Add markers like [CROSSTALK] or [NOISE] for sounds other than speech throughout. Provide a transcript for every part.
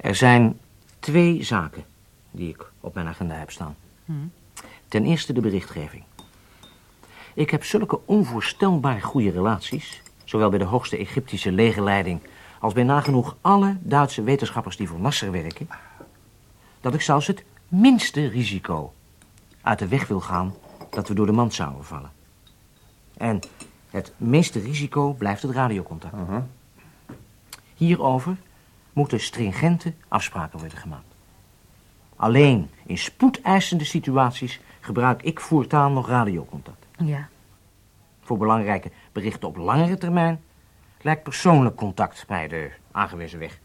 Er zijn twee zaken die ik op mijn agenda heb staan. Ten eerste de berichtgeving. Ik heb zulke onvoorstelbaar goede relaties, zowel bij de hoogste Egyptische legerleiding als bij nagenoeg alle Duitse wetenschappers die voor Nasser werken, dat ik zelfs het minste risico uit de weg wil gaan dat we door de mand zouden vallen. En het meeste risico blijft het radiocontact. Hierover moeten stringente afspraken worden gemaakt. Alleen in spoedeisende situaties gebruik ik voortaan nog radiocontact. Ja. Voor belangrijke berichten op langere termijn lijkt persoonlijk contact mij de aangewezen weg.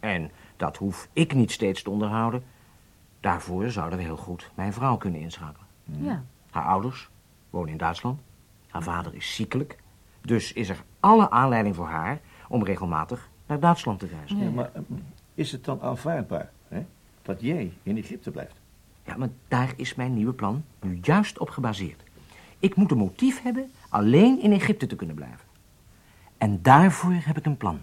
En dat hoef ik niet steeds te onderhouden. Daarvoor zouden we heel goed mijn vrouw kunnen inschakelen. Ja. Haar ouders wonen in Duitsland. Haar vader is ziekelijk. Dus is er alle aanleiding voor haar om regelmatig naar Duitsland te reizen. Ja, maar eh, is het dan aanvaardbaar hè, dat jij in Egypte blijft? Ja, maar daar is mijn nieuwe plan nu juist op gebaseerd. Ik moet een motief hebben alleen in Egypte te kunnen blijven. En daarvoor heb ik een plan.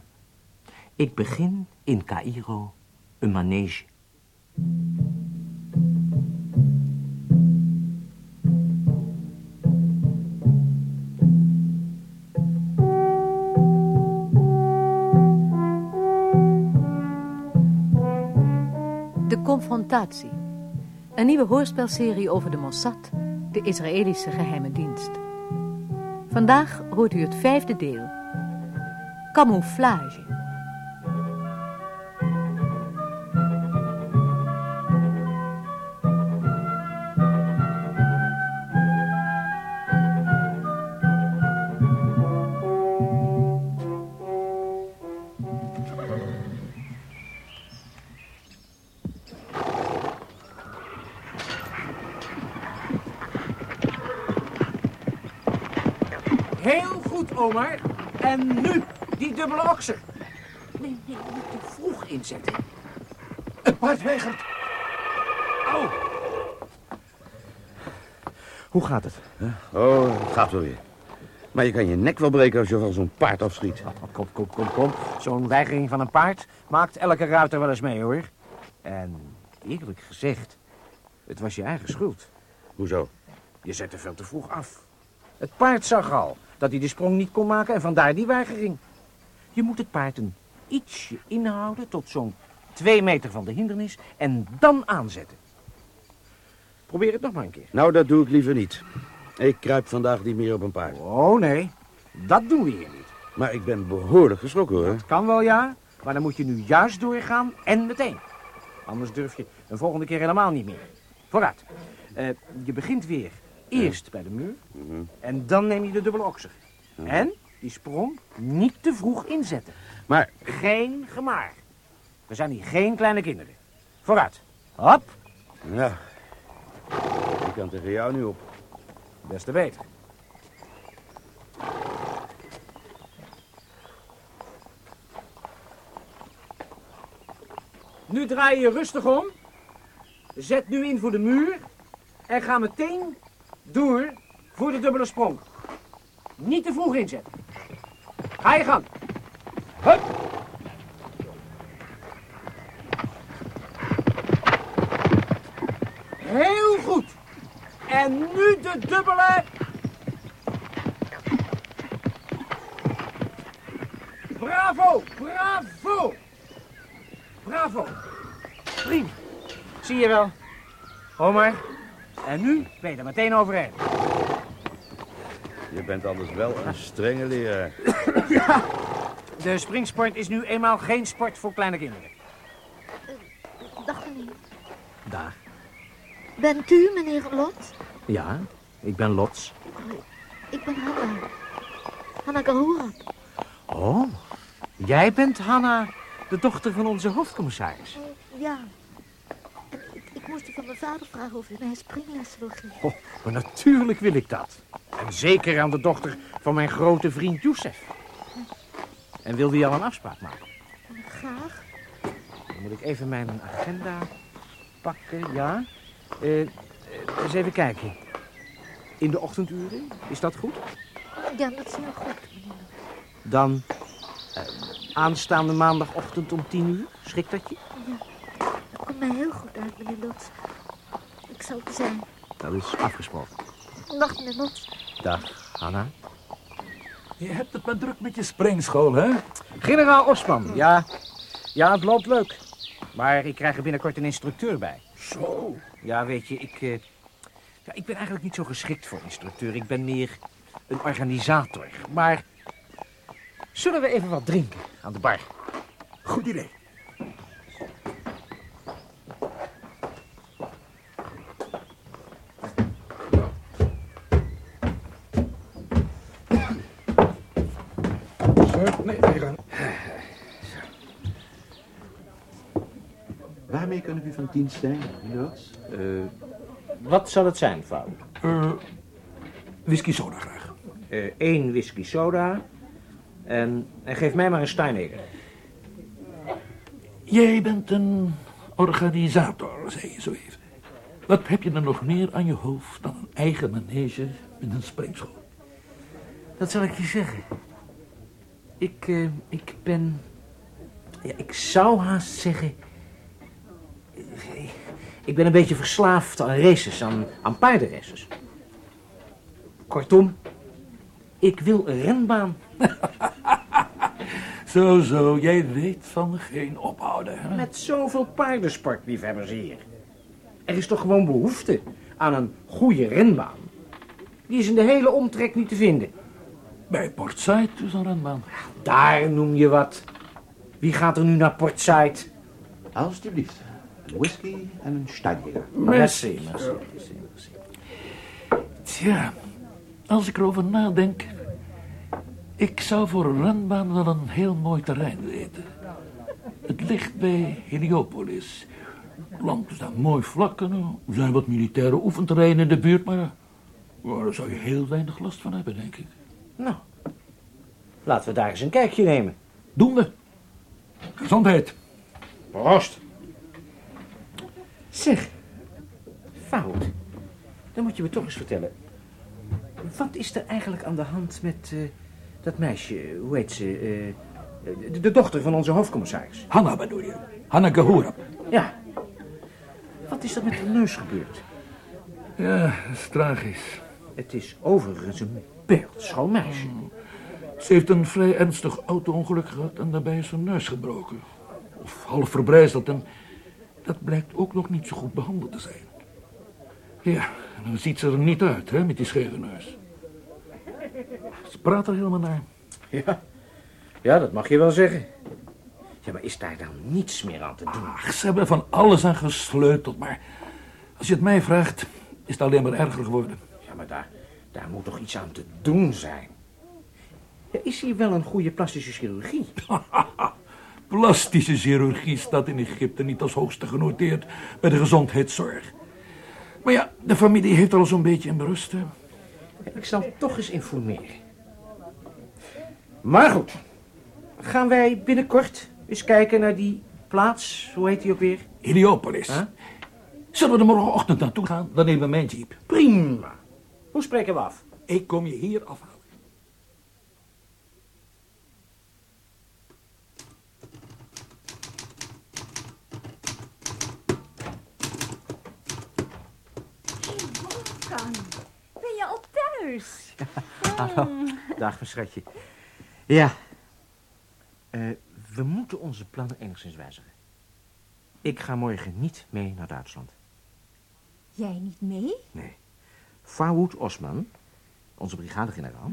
Ik begin in Cairo een manege. Confrontatie. Een nieuwe hoorspelserie over de Mossad, de Israëlische geheime dienst. Vandaag hoort u het vijfde deel. Camouflage. Heel goed, Omar. En nu die dubbele okser. Nee, nee, niet te vroeg inzetten. Het paard weigert. Au. Hoe gaat het? Oh, het gaat wel weer. Maar je kan je nek wel breken als je van zo'n paard afschiet. Kom, kom, kom, kom. Zo'n weigering van een paard maakt elke ruiter wel eens mee, hoor. En eerlijk gezegd, het was je eigen schuld. Hoezo? Je zette veel te vroeg af. Het paard zag al dat hij de sprong niet kon maken en vandaar die weigering. Je moet het paard een ietsje inhouden tot zo'n twee meter van de hindernis en dan aanzetten. Probeer het nog maar een keer. Nou, dat doe ik liever niet. Ik kruip vandaag niet meer op een paard. Oh nee, dat doen we hier niet. Maar ik ben behoorlijk geschrokken, hoor. Het kan wel ja, maar dan moet je nu juist doorgaan en meteen. Anders durf je een volgende keer helemaal niet meer. Vooruit. Eh, je begint weer eerst bij de muur en dan neem je de dubbele okser. En die sprong niet te vroeg inzetten. Maar Geen gemaar. We zijn hier geen kleine kinderen. Vooruit. Hop, Ja. Ik kan tegen jou nu op. des te beter. Nu draai je rustig om. Zet nu in voor de muur. En ga meteen door voor de dubbele sprong. Niet te vroeg inzetten. Ga je gang. Hup. Heel goed. En nu de dubbele. Bravo, bravo. Bravo. Prima. Zie je wel. Homer. En nu ben je er meteen overheen. Je bent anders wel een strenge leraar. [COUGHS] De springsport is nu eenmaal geen sport voor kleine kinderen. Dag meneer. Daar. Bent u meneer Lot? Ja, ik ben Lots. Ik ben Hanna. Hanna Gahourab. Oh, jij bent Hanna, de dochter van onze hoofdcommissaris. Ja. Ik, ik moest u van mijn vader vragen of u mij springles wil geven. Oh, maar natuurlijk wil ik dat. En zeker aan de dochter van mijn grote vriend Youssef. En wilde je al een afspraak maken? Graag. Dan moet ik even mijn agenda pakken, ja. Eh, eh, eens even kijken. In de ochtenduren, is dat goed? Ja, dat is heel goed, meneer. Dan eh, Aanstaande maandagochtend om tien uur. Schrikt dat je? Komt mij heel goed uit, meneer Lots. Ik zal er zijn. Dat is afgesproken. Dag, meneer Lots. Dag, Hanna. Je hebt het maar druk met je sprengschool, hè? Generaal Osman, ja. Ja, het loopt leuk. Maar ik krijg er binnenkort een instructeur bij. Zo. Ja, weet je, ik, eh, ja, ik ben eigenlijk niet zo geschikt voor instructeur. Ik ben meer een organisator. Maar zullen we even wat drinken aan de bar? Goed idee. Zo, nee, hier gaan. Waarmee kan ik u van dienst zijn, Lots? Eh, wat zal het zijn, vrouw? Eh, whisky soda graag. Eén whisky soda en, en geef mij maar een Steinegger. Jij bent een organisator, zei je zo even. Wat heb je er nog meer aan je hoofd dan een eigen manege met een sprengschool? Dat zal ik je zeggen. Ik, eh, ik ben... Ja, ik zou haast zeggen... Ik ben een beetje verslaafd aan races, aan, aan paardenraces. Kortom, ik wil een renbaan. [LAUGHS] Zo, zo, jij weet van geen ophouden. Hè? Met zoveel paardensportliefhebbers hier. Er is toch gewoon behoefte aan een goede renbaan. Die is in de hele omtrek niet te vinden. Bij Port Said is een renbaan. Daar noem je wat. Wie gaat er nu naar Port Said? Alsjeblieft. Een whisky en een Steinjäger. Merci, merci, merci, merci. Tja, als ik erover nadenk... Ik zou voor een renbaan wel een heel mooi terrein weten. Het ligt bij Heliopolis. Land is daar mooi vlak en er zijn wat militaire oefenterreinen in de buurt, maar... maar daar zou je heel weinig last van hebben, denk ik. Nou, laten we daar eens een kijkje nemen. Doen we. Gezondheid. Proost. Zeg, fout. Dan moet je me toch eens vertellen. Wat is er eigenlijk aan de hand met eh, dat meisje, hoe heet ze? eh, de, de dochter van onze hoofdcommissaris. Hanna bedoel je? Hanna Gahurab. Ja. Wat is er met haar neus gebeurd? Ja, dat is tragisch. Het is overigens een beeldschoon meisje. Ze heeft een vrij ernstig auto-ongeluk gehad en daarbij is haar neus gebroken. Of half verbrijzeld en dat blijkt ook nog niet zo goed behandeld te zijn. Ja, dan ziet ze er niet uit, hè, met die scheve neus. Ze praat er helemaal naar. Ja. ja, dat mag je wel zeggen. Ja, maar is daar dan niets meer aan te doen? Ach, ze hebben van alles aan gesleuteld, maar als je het mij vraagt, is het alleen maar erger geworden. Ja, maar daar, daar moet toch iets aan te doen zijn? Ja, is hier wel een goede plastische chirurgie? [LAUGHS] Plastische chirurgie staat in Egypte niet als hoogste genoteerd bij de gezondheidszorg. Maar ja, de familie heeft al zo'n beetje in berust. hè. Ik zal toch eens informeren. Maar goed, gaan wij binnenkort eens kijken naar die plaats, hoe heet die ook weer? Heliopolis. Huh? Zullen we er morgenochtend naartoe gaan? Dan nemen we mijn jeep. Prima. Hoe spreken we af? Ik kom je hier afhalen. Ben je al thuis? [LAUGHS] Hallo, dag mijn schatje. Ja, Eh, we moeten onze plannen enigszins wijzigen. Ik ga morgen niet mee naar Duitsland. Jij niet mee? Nee. Farwood Osman, onze brigadegeneraal,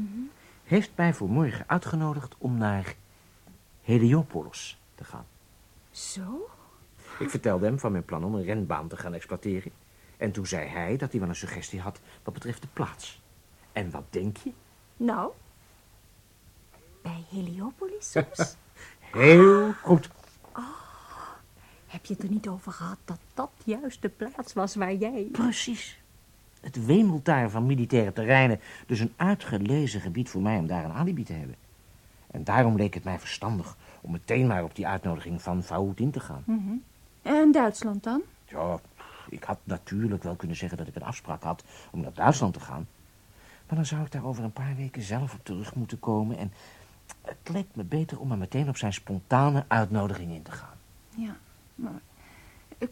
heeft mij voor morgen uitgenodigd om naar Heliopolis te gaan. Zo? Ik vertelde hem van mijn plan om een renbaan te gaan exploiteren. En toen zei hij dat hij wel een suggestie had wat betreft de plaats. En wat denk je? Nou? Bij Heliopolis soms? [LAUGHS] Heel goed. Heb je het er niet over gehad dat dat juist de plaats was waar jij... Precies. Het wemelt daar van militaire terreinen. Dus een uitgelezen gebied voor mij om daar een alibi te hebben. En daarom leek het mij verstandig om meteen maar op die uitnodiging van Faoud in te gaan. En Duitsland dan? Ja, ik had natuurlijk wel kunnen zeggen dat ik een afspraak had om naar Duitsland te gaan. Maar dan zou ik daar over een paar weken zelf op terug moeten komen. En Het lijkt me beter om er meteen op zijn spontane uitnodiging in te gaan. Ja, maar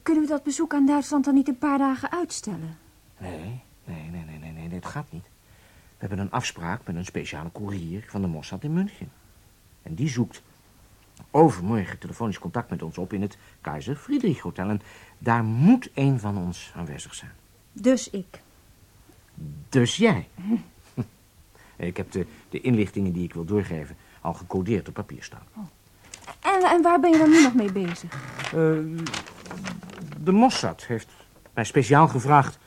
kunnen we dat bezoek aan Duitsland dan niet een paar dagen uitstellen? Nee, nee, nee, nee, nee, nee, dat gaat niet. We hebben een afspraak met een speciale koerier van de Mossad in München. En die zoekt overmorgen telefonisch contact met ons op in het Keizer Friedrich Hotel. En daar moet een van ons aanwezig zijn. Dus ik. Dus jij. [LAUGHS] Ik heb de, de inlichtingen die ik wil doorgeven al gecodeerd op papier staan. En, en waar ben je dan nu nog mee bezig? Eh, de Mossad heeft mij speciaal gevraagd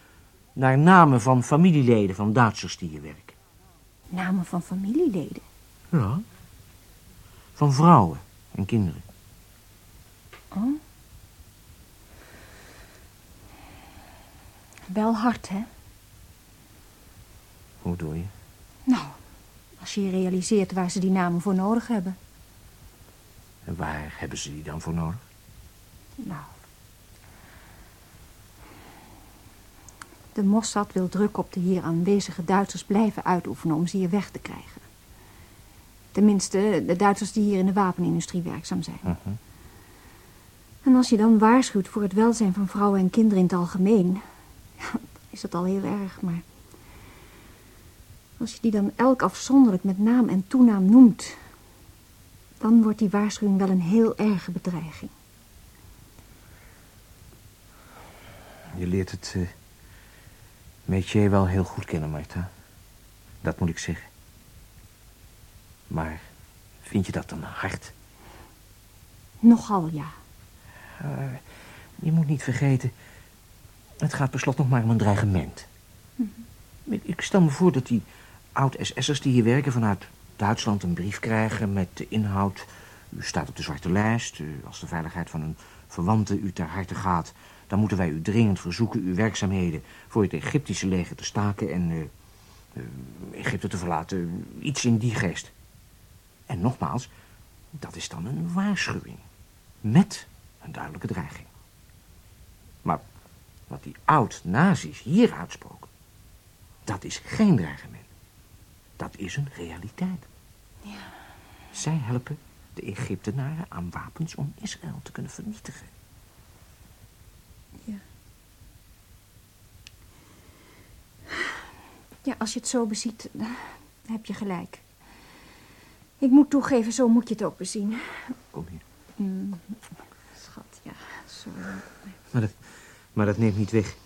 naar namen van familieleden van Duitsers die hier werken. Namen van familieleden? Ja. Van vrouwen en kinderen. Oh. Wel hard, hè? Hoe doe je? Nou, als je realiseert waar ze die namen voor nodig hebben. En waar hebben ze die dan voor nodig? Nou. De Mossad wil druk op de hier aanwezige Duitsers blijven uitoefenen om ze hier weg te krijgen. Tenminste, de Duitsers die hier in de wapenindustrie werkzaam zijn. Mhm. En als je dan waarschuwt voor het welzijn van vrouwen en kinderen in het algemeen... [LAUGHS] is dat al heel erg, maar... Als je die dan elk afzonderlijk met naam en toenaam noemt... dan wordt die waarschuwing wel een heel erge bedreiging. Je leert het uh, métier wel heel goed kennen, Marta. Dat moet ik zeggen. Maar vind je dat dan hard? Nogal, ja. Uh, je moet niet vergeten... het gaat beslot nog maar om een dreigement. Mhm. Ik, ik stel me voor dat die oud-SS'ers die hier werken vanuit Duitsland een brief krijgen met de inhoud... U staat op de zwarte lijst. Uh, als de veiligheid van een verwante u ter harte gaat... dan moeten wij u dringend verzoeken uw werkzaamheden... voor het Egyptische leger te staken en uh, uh, Egypte te verlaten. Iets in die geest. En nogmaals, dat is dan een waarschuwing. Met een duidelijke dreiging. Maar wat die oud-nazi's hier uitsproken... dat is geen dreigement. Dat is een realiteit. Ja. Zij helpen de Egyptenaren aan wapens om Israël te kunnen vernietigen. Ja. Ja, als je het zo beziet, dan heb je gelijk. Ik moet toegeven, zo moet je het ook bezien. Kom hier. Mm, schat, ja, sorry. Maar dat, maar dat neemt niet weg.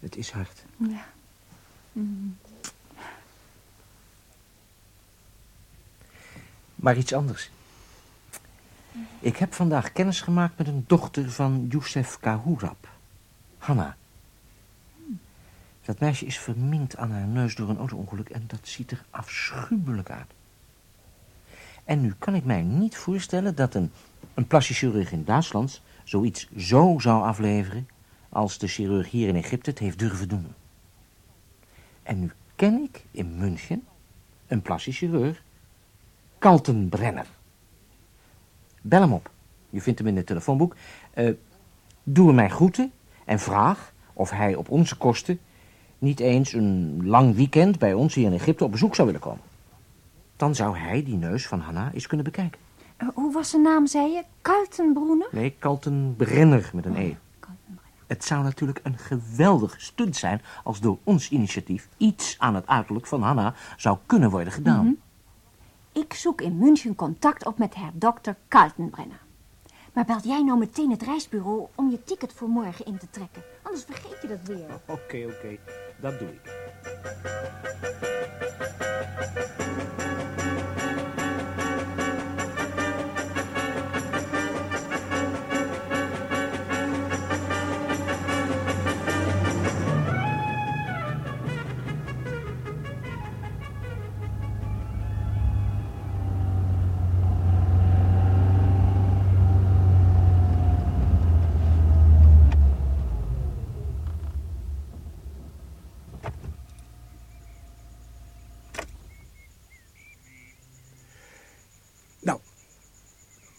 Het is hard. Ja. Mm. Maar iets anders. Ik heb vandaag kennis gemaakt met een dochter van Youssef Kahurab. Hanna. Dat meisje is verminkt aan haar neus door een auto-ongeluk en dat ziet er afschuwelijk uit. En nu kan ik mij niet voorstellen dat een, een plastisch chirurg in Duitsland zoiets zo zou afleveren als de chirurg hier in Egypte het heeft durven doen. En nu ken ik in München een plastisch chirurg, Kaltenbrenner. Bel hem op. Je vindt hem in het telefoonboek. Uh, doe hem mij groeten en vraag of hij op onze kosten niet eens een lang weekend bij ons hier in Egypte op bezoek zou willen komen. Dan zou hij die neus van Hanna eens kunnen bekijken. Uh, hoe was zijn naam, zei je? Kaltenbroener? Nee, Kaltenbrenner met een E. Het zou natuurlijk een geweldige stunt zijn als door ons initiatief iets aan het uiterlijk van Hanna zou kunnen worden gedaan. Mm -hmm. Ik zoek in München contact op met haar dokter Kaltenbrenner. Maar belt jij nou meteen het reisbureau om je ticket voor morgen in te trekken? Anders vergeet je dat weer. [LAUGHS] Oké, okay, oké. Okay. Dat doe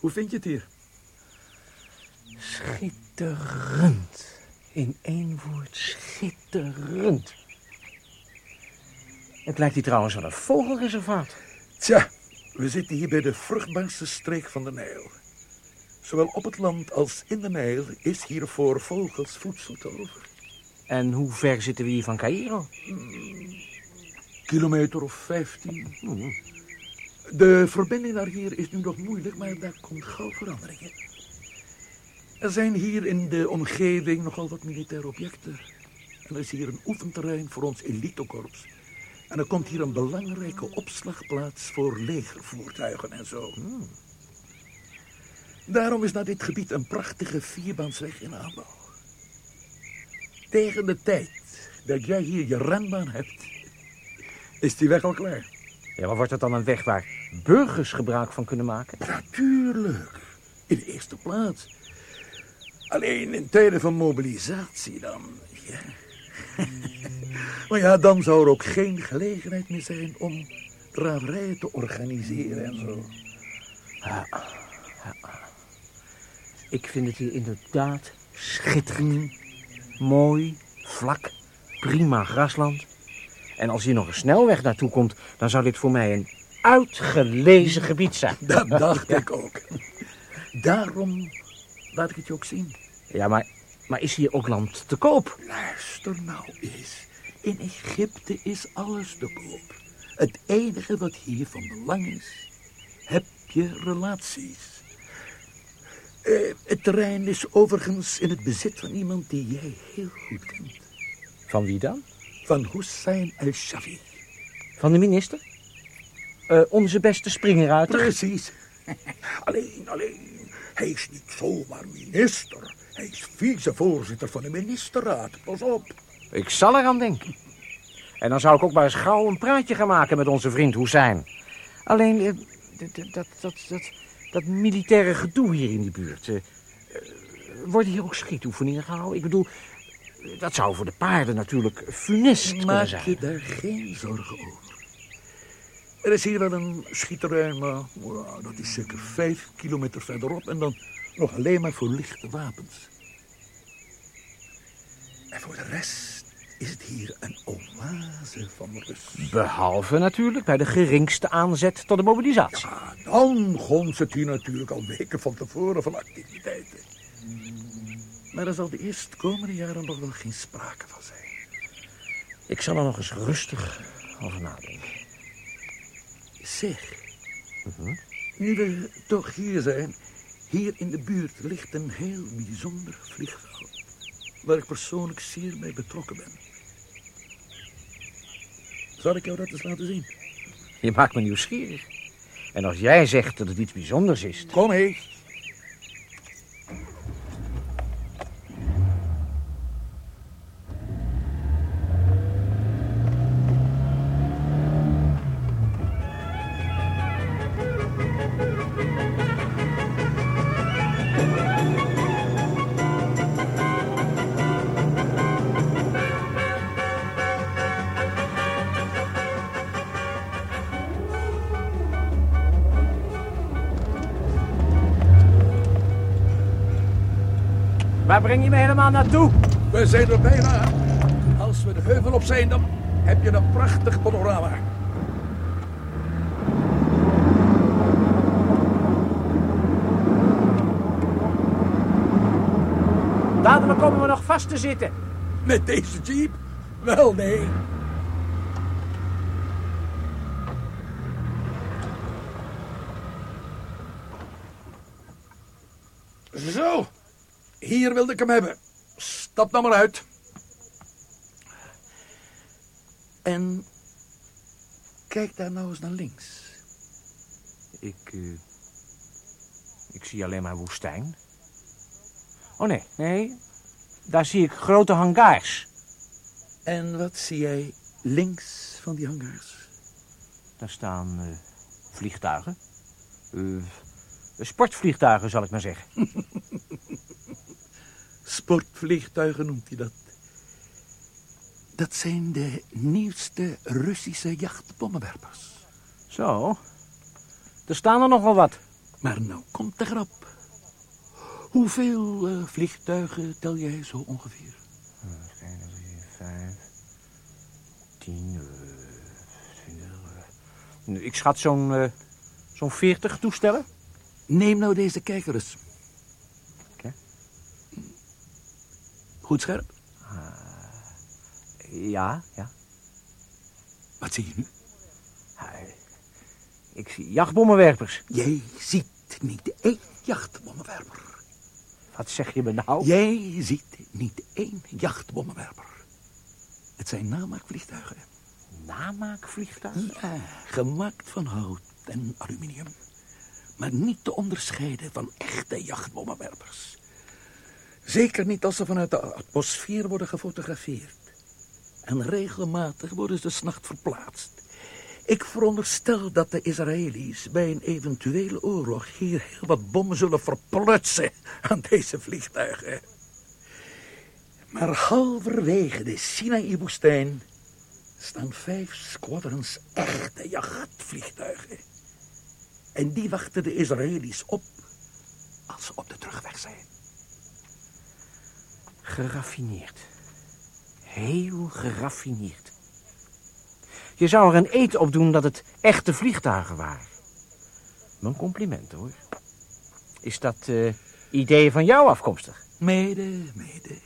Hoe vind je het hier? Schitterend. In één woord, schitterend. Het lijkt hier trouwens wel een vogelreservaat. Tja, we zitten hier bij de vruchtbaarste streek van de Nijl. Zowel op het land als in de Nijl is hier voor vogels voedsel te over. En hoe ver zitten we hier van Cairo? Kilometer of 15. De verbinding naar hier is nu nog moeilijk, maar daar komt gauw verandering in. Er zijn hier in de omgeving nogal wat militaire objecten. En er is hier een oefenterrein voor ons elitekorps. En er komt hier een belangrijke opslagplaats voor legervoertuigen en zo. Daarom is naar dit gebied een prachtige vierbaansweg in aanbouw. Tegen de tijd dat jij hier je renbaan hebt, is die weg al klaar. Ja, maar wordt het dan een weg waar burgers gebruik van kunnen maken? Natuurlijk. In de eerste plaats. Alleen in tijden van mobilisatie dan. Ja. [LAUGHS] maar ja, dan zou er ook geen gelegenheid meer zijn om draverijen te organiseren en zo. Ik vind het hier inderdaad schitterend. Mooi, vlak, prima grasland. En als hier nog een snelweg naartoe komt, dan zou dit voor mij een uitgelezen gebied zijn. [LAUGHS] Dat dacht ik ook. Daarom laat ik het je ook zien. Ja, maar, maar is hier ook land te koop? Luister nou eens. In Egypte is alles te koop. Het enige wat hier van belang is, heb je relaties. Eh, het terrein is overigens in het bezit van iemand die jij heel goed kent. Van wie dan? Van Hussein el-Shafi. Van de minister? Eh, onze beste springruiter? Precies. [LAUGHS] alleen, alleen, hij is niet zomaar minister. Hij is vicevoorzitter van de ministerraad. Pas op. Ik zal eraan denken. En dan zou ik ook maar eens gauw een praatje gaan maken met onze vriend Hussein. Alleen, eh, dat, dat, dat, dat, dat militaire gedoe hier in die buurt. eh, worden hier ook schietoefeningen gehouden? Ik bedoel, dat zou voor de paarden natuurlijk funest kunnen Maak zijn. je daar geen zorgen over. Er is hier wel een schietterrein, maar wow, dat is zeker vijf kilometer verderop. En dan nog alleen maar voor lichte wapens. En voor de rest is het hier een oase van rust. Behalve natuurlijk bij de geringste aanzet tot de mobilisatie. Ja, dan gonst het hier natuurlijk al weken van tevoren van activiteiten. Maar er zal de eerstkomende jaren nog wel geen sprake van zijn. Ik zal er nog eens rustig over nadenken. Zeg, nu we toch hier zijn, hier in de buurt ligt een heel bijzonder vliegveld. Waar ik persoonlijk zeer mee betrokken ben. Zal ik jou dat eens laten zien? Je maakt me nieuwsgierig. En als jij zegt dat het iets bijzonders is... Kom mee. Waar breng je me helemaal naartoe? We zijn er bijna. Als we de heuvel op zijn, dan heb je een prachtig panorama. Dadelijk komen we nog vast te zitten. Met deze jeep? Wel, nee. Zo, hier wilde ik hem hebben. Stap nou maar uit. En kijk daar nou eens naar links. Ik, eh, ik zie alleen maar woestijn. Oh nee, nee. Daar zie ik grote hangars. En wat zie jij links van die hangars? Daar staan eh, vliegtuigen. Eh, sportvliegtuigen, zal ik maar zeggen. [LAUGHS] Sportvliegtuigen noemt hij dat. Dat zijn de nieuwste Russische jachtbommenwerpers. Zo. Er staan er nogal wat. Maar nou komt de grap. Hoeveel eh, vliegtuigen tel jij zo ongeveer? Vijf, tien, Nu, ik schat zo'n eh, zo'n 40 toestellen. Neem nou deze kijker eens. Goed scherp. Ja, ja. Wat zie je nu? Ik zie jachtbommenwerpers. Jij ziet niet één jachtbommenwerper. Wat zeg je me nou? Jij ziet niet één jachtbommenwerper. Het zijn namaakvliegtuigen. Namaakvliegtuigen? Ja, gemaakt van hout en aluminium. Maar niet te onderscheiden van echte jachtbommenwerpers. Zeker niet als ze vanuit de atmosfeer worden gefotografeerd. En regelmatig worden ze s'nacht verplaatst. Ik veronderstel dat de Israëli's bij een eventuele oorlog hier heel wat bommen zullen verplutsen aan deze vliegtuigen. Maar halverwege de Sinaï-woestijn staan vijf squadrons echte jachtvliegtuigen. En die wachten de Israëli's op als ze op de terugweg zijn. Geraffineerd. Heel geraffineerd. Je zou er een eet op doen dat het echte vliegtuigen waren. Mijn complimenten, hoor. Is dat uh, idee van jou afkomstig? Mede, mede.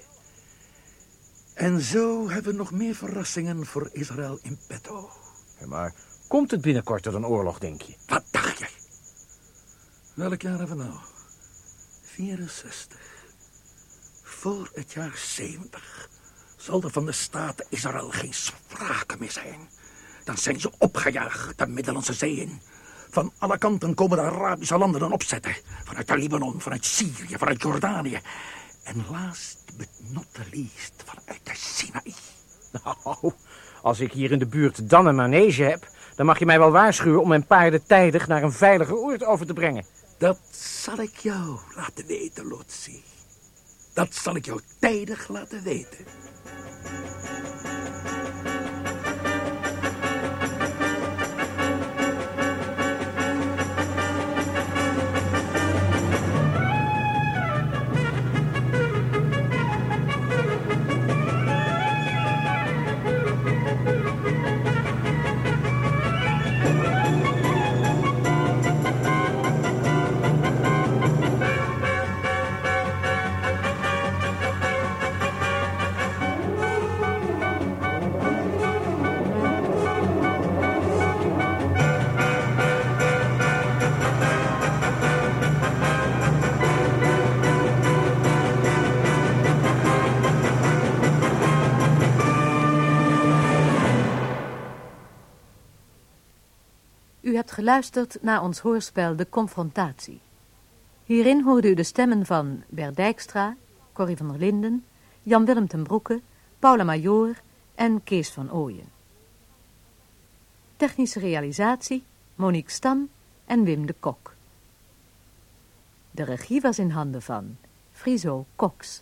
En zo hebben we nog meer verrassingen voor Israël in petto. Ja, maar komt het binnenkort tot een oorlog, denk je? Wat dacht je? Welk jaar hebben we nou? 64. Voor het jaar 70 zal er van de staat Israël geen sprake meer zijn. Dan zijn ze opgejaagd de Middellandse Zee in. Van alle kanten komen de Arabische landen dan opzetten. Vanuit de Libanon, vanuit Syrië, vanuit Jordanië. En last but not the least, vanuit de Sinaï. Nou, als ik hier in de buurt dan een manege heb... dan mag je mij wel waarschuwen om mijn paarden tijdig naar een veiliger oord over te brengen. Dat zal ik jou laten weten, Lotsi. Dat zal ik jou tijdig laten weten. Geluisterd naar ons hoorspel De Confrontatie. Hierin hoorde u de stemmen van Bert Dijkstra, Corrie van der Linden, Jan-Willem ten Broeke, Paula Major en Kees van Ooyen. Technische realisatie Monique Stam en Wim de Kok. De regie was in handen van Friso Cox.